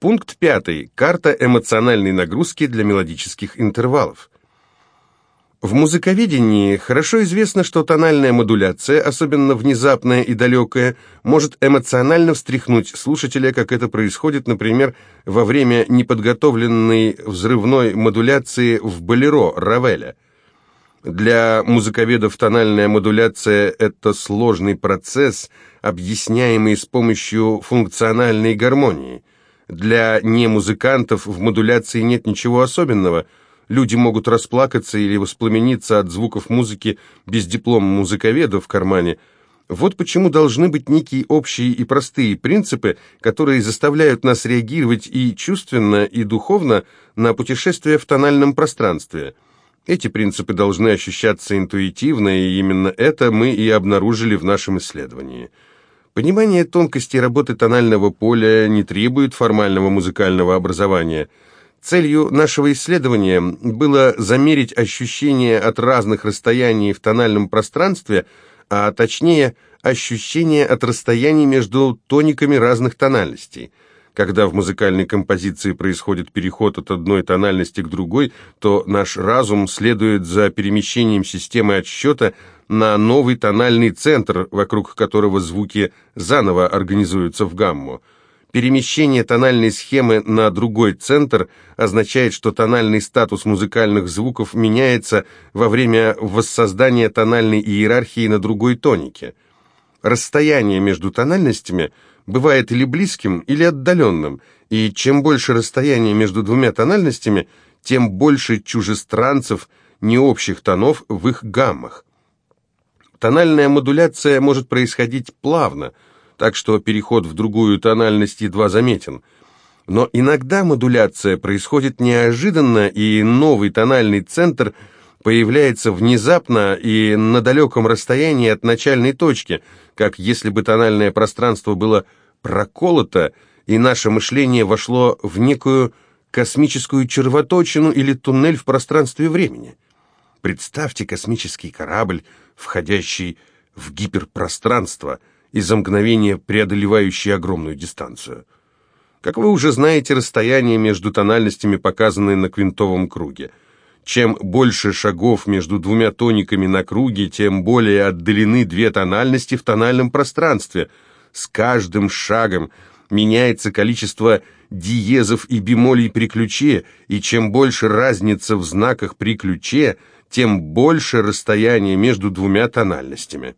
Пункт пятый. Карта эмоциональной нагрузки для мелодических интервалов. В музыковедении хорошо известно, что тональная модуляция, особенно внезапная и далекая, может эмоционально встряхнуть слушателя, как это происходит, например, во время неподготовленной взрывной модуляции в болеро Равеля. Для музыковедов тональная модуляция – это сложный процесс, объясняемый с помощью функциональной гармонии. Для немузыкантов в модуляции нет ничего особенного – Люди могут расплакаться или воспламениться от звуков музыки без диплома музыковеда в кармане. Вот почему должны быть некие общие и простые принципы, которые заставляют нас реагировать и чувственно, и духовно на путешествие в тональном пространстве. Эти принципы должны ощущаться интуитивно, и именно это мы и обнаружили в нашем исследовании. Понимание тонкости работы тонального поля не требует формального музыкального образования – Целью нашего исследования было замерить ощущения от разных расстояний в тональном пространстве, а точнее ощущения от расстояний между тониками разных тональностей. Когда в музыкальной композиции происходит переход от одной тональности к другой, то наш разум следует за перемещением системы отсчета на новый тональный центр, вокруг которого звуки заново организуются в гамму. Перемещение тональной схемы на другой центр означает, что тональный статус музыкальных звуков меняется во время воссоздания тональной иерархии на другой тонике. Расстояние между тональностями бывает или близким, или отдаленным, и чем больше расстояние между двумя тональностями, тем больше чужестранцев, необщих тонов в их гаммах. Тональная модуляция может происходить плавно – так что переход в другую тональность едва заметен. Но иногда модуляция происходит неожиданно, и новый тональный центр появляется внезапно и на далеком расстоянии от начальной точки, как если бы тональное пространство было проколото, и наше мышление вошло в некую космическую червоточину или туннель в пространстве времени. Представьте космический корабль, входящий в гиперпространство – и за мгновение преодолевающий огромную дистанцию. Как вы уже знаете, расстояние между тональностями показаны на квинтовом круге. Чем больше шагов между двумя тониками на круге, тем более отдалены две тональности в тональном пространстве. С каждым шагом меняется количество диезов и бемолей при ключе, и чем больше разница в знаках при ключе, тем больше расстояние между двумя тональностями.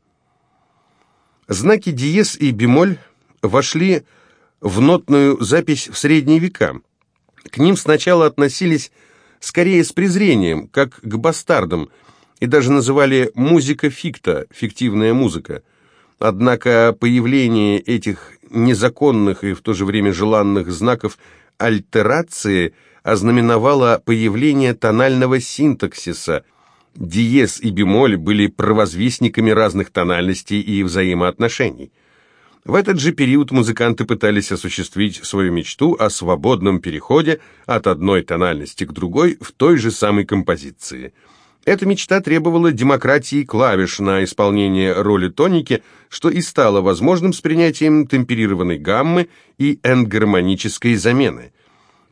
Знаки диез и бемоль вошли в нотную запись в средние века. К ним сначала относились скорее с презрением, как к бастардам, и даже называли «музыка фикта» — фиктивная музыка. Однако появление этих незаконных и в то же время желанных знаков альтерации ознаменовало появление тонального синтаксиса, Диез и бемоль были провозвестниками разных тональностей и взаимоотношений. В этот же период музыканты пытались осуществить свою мечту о свободном переходе от одной тональности к другой в той же самой композиции. Эта мечта требовала демократии клавиш на исполнение роли тоники, что и стало возможным с принятием темперированной гаммы и энгармонической замены.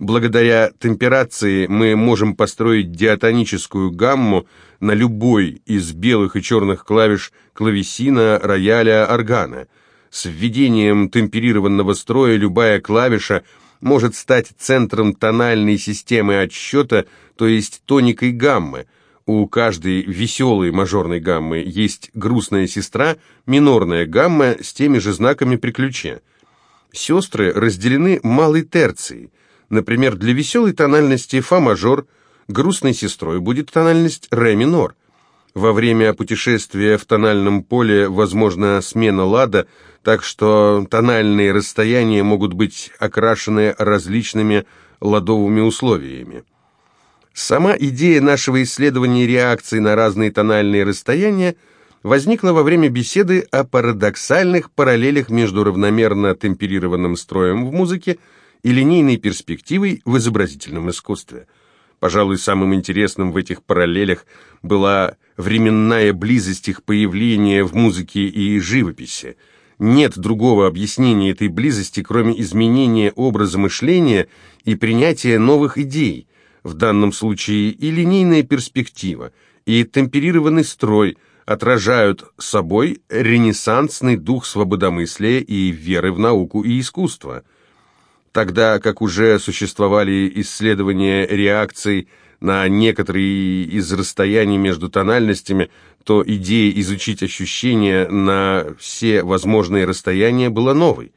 Благодаря темперации мы можем построить диатоническую гамму на любой из белых и черных клавиш клавесина, рояля, органа. С введением темперированного строя любая клавиша может стать центром тональной системы отсчета, то есть тоникой гаммы. У каждой веселой мажорной гаммы есть грустная сестра, минорная гамма с теми же знаками при ключе. Сестры разделены малой терцией. Например, для веселой тональности фа-мажор грустной сестрой будет тональность ре минор. Во время путешествия в тональном поле возможна смена лада, так что тональные расстояния могут быть окрашены различными ладовыми условиями. Сама идея нашего исследования реакции на разные тональные расстояния возникла во время беседы о парадоксальных параллелях между равномерно темперированным строем в музыке и линейной перспективой в изобразительном искусстве. Пожалуй, самым интересным в этих параллелях была временная близость их появления в музыке и живописи. Нет другого объяснения этой близости, кроме изменения образа мышления и принятия новых идей, в данном случае и линейная перспектива, и темперированный строй отражают собой ренессансный дух свободомыслия и веры в науку и искусство. Тогда как уже существовали исследования реакций на некоторые из расстояний между тональностями, то идея изучить ощущения на все возможные расстояния была новой.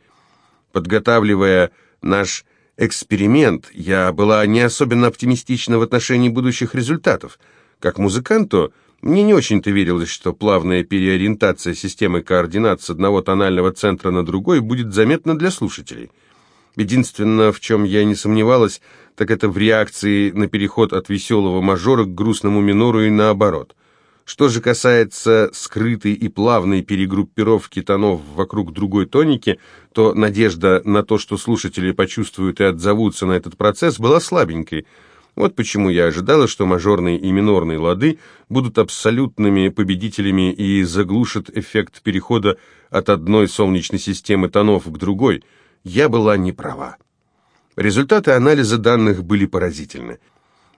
Подготавливая наш эксперимент, я была не особенно оптимистична в отношении будущих результатов. Как музыканту, мне не очень-то верилось, что плавная переориентация системы координат с одного тонального центра на другой будет заметна для слушателей. Единственное, в чем я не сомневалась, так это в реакции на переход от веселого мажора к грустному минору и наоборот. Что же касается скрытой и плавной перегруппировки тонов вокруг другой тоники, то надежда на то, что слушатели почувствуют и отзовутся на этот процесс, была слабенькой. Вот почему я ожидала, что мажорные и минорные лады будут абсолютными победителями и заглушат эффект перехода от одной солнечной системы тонов к другой. Я была не права. Результаты анализа данных были поразительны.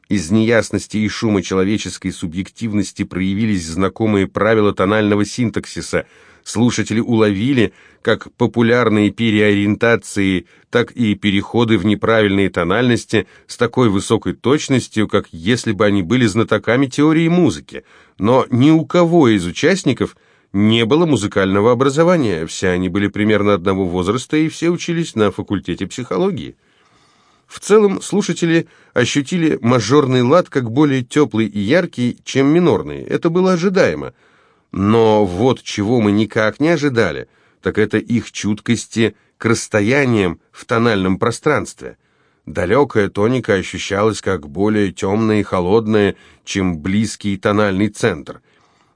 Из неясности и шума человеческой субъективности проявились знакомые правила тонального синтаксиса. Слушатели уловили как популярные переориентации, так и переходы в неправильные тональности с такой высокой точностью, как если бы они были знатоками теории музыки. Но ни у кого из участников не было музыкального образования, все они были примерно одного возраста и все учились на факультете психологии. В целом, слушатели ощутили мажорный лад как более теплый и яркий, чем минорный. Это было ожидаемо. Но вот чего мы никак не ожидали, так это их чуткости к расстояниям в тональном пространстве. Далекая тоника ощущалась как более темная и холодная, чем близкий тональный центр.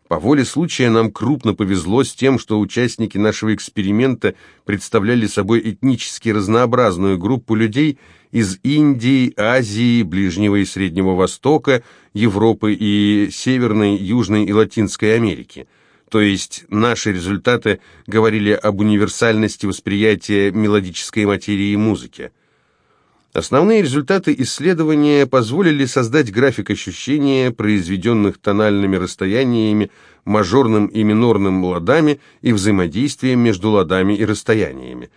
По воле случая нам крупно повезло с тем, что участники нашего эксперимента представляли собой этнически разнообразную группу людей – из Индии, Азии, Ближнего и Среднего Востока, Европы и Северной, Южной и Латинской Америки. То есть наши результаты говорили об универсальности восприятия мелодической материи и музыки. Основные результаты исследования позволили создать график ощущения, произведенных тональными расстояниями, мажорным и минорным ладами и взаимодействием между ладами и расстояниями.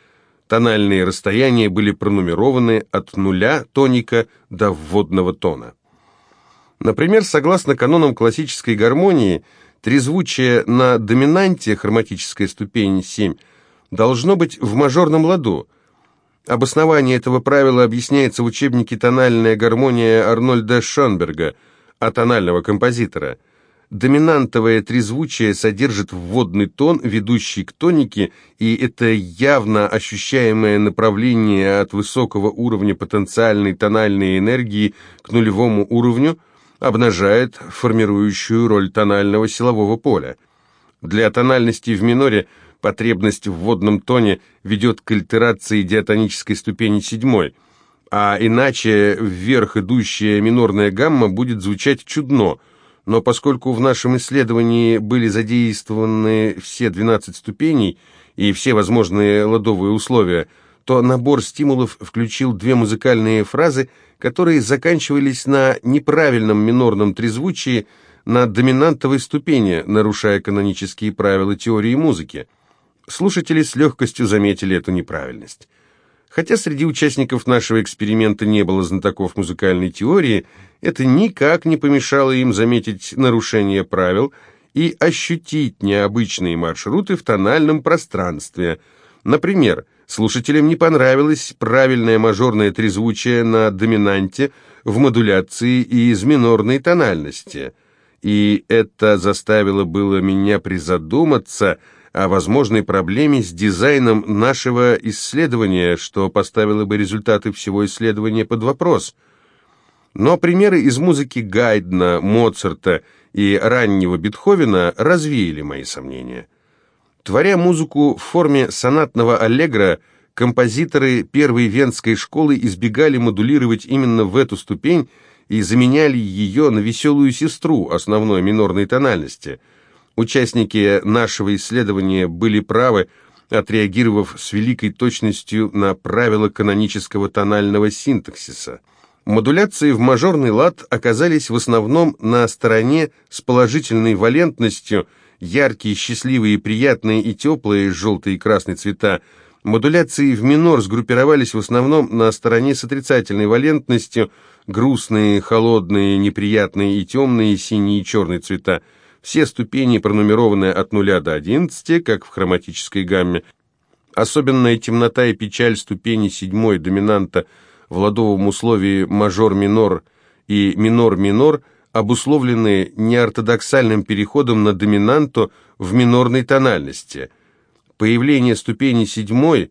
Тональные расстояния были пронумерованы от нуля тоника до вводного тона. Например, согласно канонам классической гармонии, трезвучие на доминанте, хроматическая ступень 7, должно быть в мажорном ладу. Обоснование этого правила объясняется в учебнике «Тональная гармония» Арнольда Шонберга, атонального композитора – Доминантовое трезвучие содержит вводный тон, ведущий к тонике, и это явно ощущаемое направление от высокого уровня потенциальной тональной энергии к нулевому уровню обнажает формирующую роль тонального силового поля. Для тональности в миноре потребность в вводном тоне ведет к альтерации диатонической ступени седьмой, а иначе вверх идущая минорная гамма будет звучать чудно – но поскольку в нашем исследовании были задействованы все 12 ступеней и все возможные ладовые условия, то набор стимулов включил две музыкальные фразы, которые заканчивались на неправильном минорном трезвучии на доминантовой ступени, нарушая канонические правила теории музыки. Слушатели с легкостью заметили эту неправильность. Хотя среди участников нашего эксперимента не было знатоков музыкальной теории, это никак не помешало им заметить нарушение правил и ощутить необычные маршруты в тональном пространстве. Например, слушателям не понравилось правильное мажорное трезвучие на доминанте в модуляции и из минорной тональности. И это заставило было меня призадуматься – о возможной проблеме с дизайном нашего исследования, что поставило бы результаты всего исследования под вопрос. Но примеры из музыки Гайдна, Моцарта и раннего Бетховена развеяли мои сомнения. Творя музыку в форме сонатного аллегро, композиторы первой венской школы избегали модулировать именно в эту ступень и заменяли ее на веселую сестру основной минорной тональности – Участники нашего исследования были правы, отреагировав с великой точностью на правила канонического тонального синтаксиса. Модуляции в мажорный лад оказались в основном на стороне с положительной валентностью, яркие, счастливые, приятные и теплые, желтые и красные цвета. Модуляции в минор сгруппировались в основном на стороне с отрицательной валентностью, грустные, холодные, неприятные и темные, синие и черные цвета. Все ступени пронумерованы от 0 до 11, как в хроматической гамме. Особенная темнота и печаль ступени седьмой доминанта в ладовом условии мажор-минор и минор-минор обусловлены неортодоксальным переходом на доминанту в минорной тональности. Появление ступени седьмой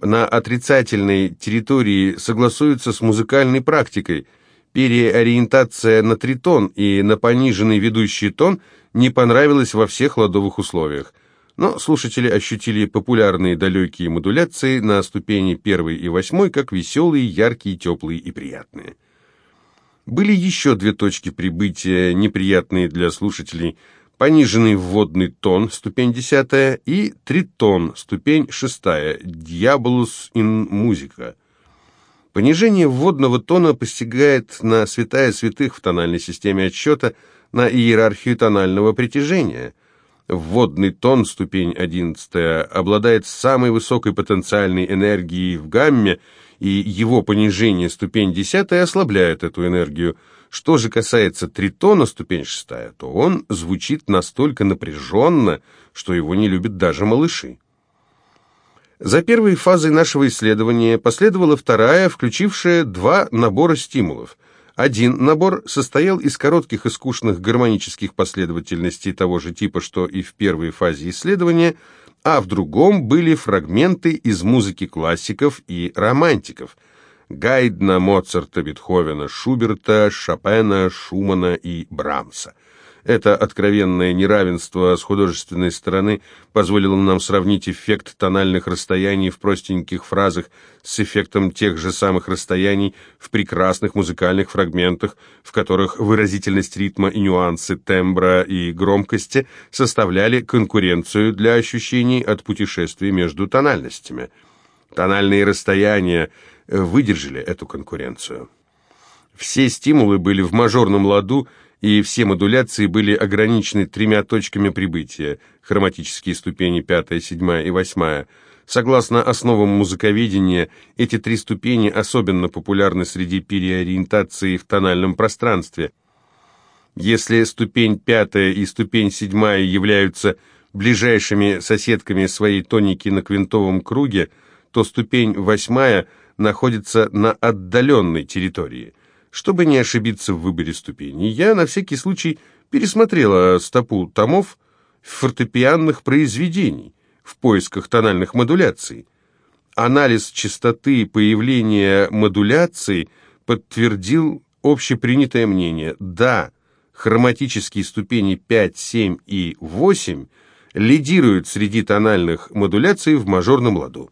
на отрицательной территории согласуется с музыкальной практикой. Переориентация на тритон и на пониженный ведущий тон – не понравилось во всех ладовых условиях. Но слушатели ощутили популярные далекие модуляции на ступени первой и восьмой как веселые, яркие, теплые и приятные. Были еще две точки прибытия, неприятные для слушателей. Пониженный вводный тон, ступень десятая, и тритон, ступень шестая, «Diabolus in musica». Понижение вводного тона постигает на святая святых в тональной системе отсчета – на иерархию тонального притяжения. Вводный тон, ступень 11, обладает самой высокой потенциальной энергией в гамме, и его понижение, ступень 10, ослабляет эту энергию. Что же касается тритона, ступень 6, то он звучит настолько напряженно, что его не любят даже малыши. За первой фазой нашего исследования последовала вторая, включившая два набора стимулов – один набор состоял из коротких и скучных гармонических последовательностей того же типа, что и в первой фазе исследования, а в другом были фрагменты из музыки классиков и романтиков – Гайдна, Моцарта, Бетховена, Шуберта, Шопена, Шумана и Брамса – это откровенное неравенство с художественной стороны позволило нам сравнить эффект тональных расстояний в простеньких фразах с эффектом тех же самых расстояний в прекрасных музыкальных фрагментах, в которых выразительность ритма и нюансы тембра и громкости составляли конкуренцию для ощущений от путешествий между тональностями. Тональные расстояния выдержали эту конкуренцию. Все стимулы были в мажорном ладу, и все модуляции были ограничены тремя точками прибытия, хроматические ступени пятая, седьмая и восьмая. Согласно основам музыковедения, эти три ступени особенно популярны среди переориентации в тональном пространстве. Если ступень пятая и ступень седьмая являются ближайшими соседками своей тоники на квинтовом круге, то ступень восьмая находится на отдаленной территории. Чтобы не ошибиться в выборе ступеней, я на всякий случай пересмотрела стопу томов фортепианных произведений в поисках тональных модуляций. Анализ частоты появления модуляций подтвердил общепринятое мнение. Да, хроматические ступени 5, 7 и 8 лидируют среди тональных модуляций в мажорном ладу.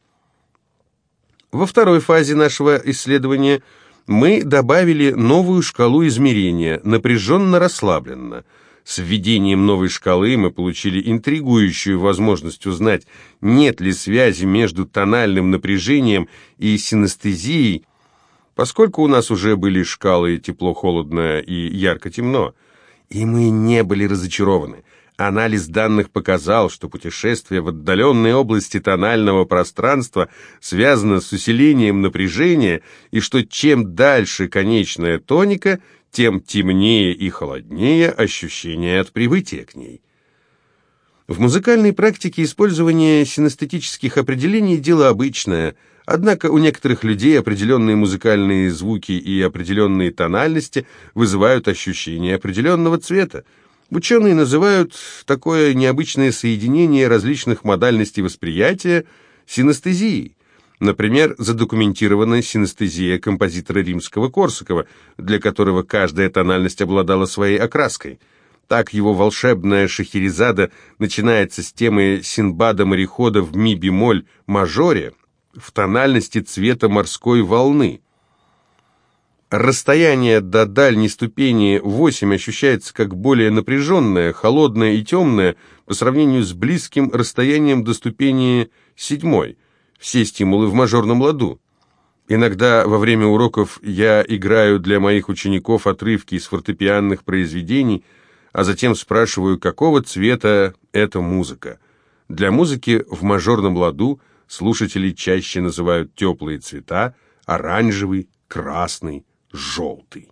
Во второй фазе нашего исследования – мы добавили новую шкалу измерения, напряженно-расслабленно. С введением новой шкалы мы получили интригующую возможность узнать, нет ли связи между тональным напряжением и синестезией, поскольку у нас уже были шкалы тепло-холодно и ярко-темно. И мы не были разочарованы. Анализ данных показал, что путешествие в отдаленные области тонального пространства связано с усилением напряжения и что чем дальше конечная тоника, тем темнее и холоднее ощущение от прибытия к ней. В музыкальной практике использование синестетических определений – дело обычное, однако у некоторых людей определенные музыкальные звуки и определенные тональности вызывают ощущение определенного цвета – Ученые называют такое необычное соединение различных модальностей восприятия синестезией. Например, задокументирована синестезия композитора римского Корсакова, для которого каждая тональность обладала своей окраской. Так его волшебная шахерезада начинается с темы Синбада-морехода в ми-бемоль мажоре в тональности цвета морской волны. Расстояние до дальней ступени 8 ощущается как более напряженное, холодное и темное по сравнению с близким расстоянием до ступени Седьмой. Все стимулы в мажорном ладу. Иногда во время уроков я играю для моих учеников отрывки из фортепианных произведений, а затем спрашиваю, какого цвета эта музыка. Для музыки в мажорном ладу слушатели чаще называют теплые цвета – оранжевый, красный, желтый.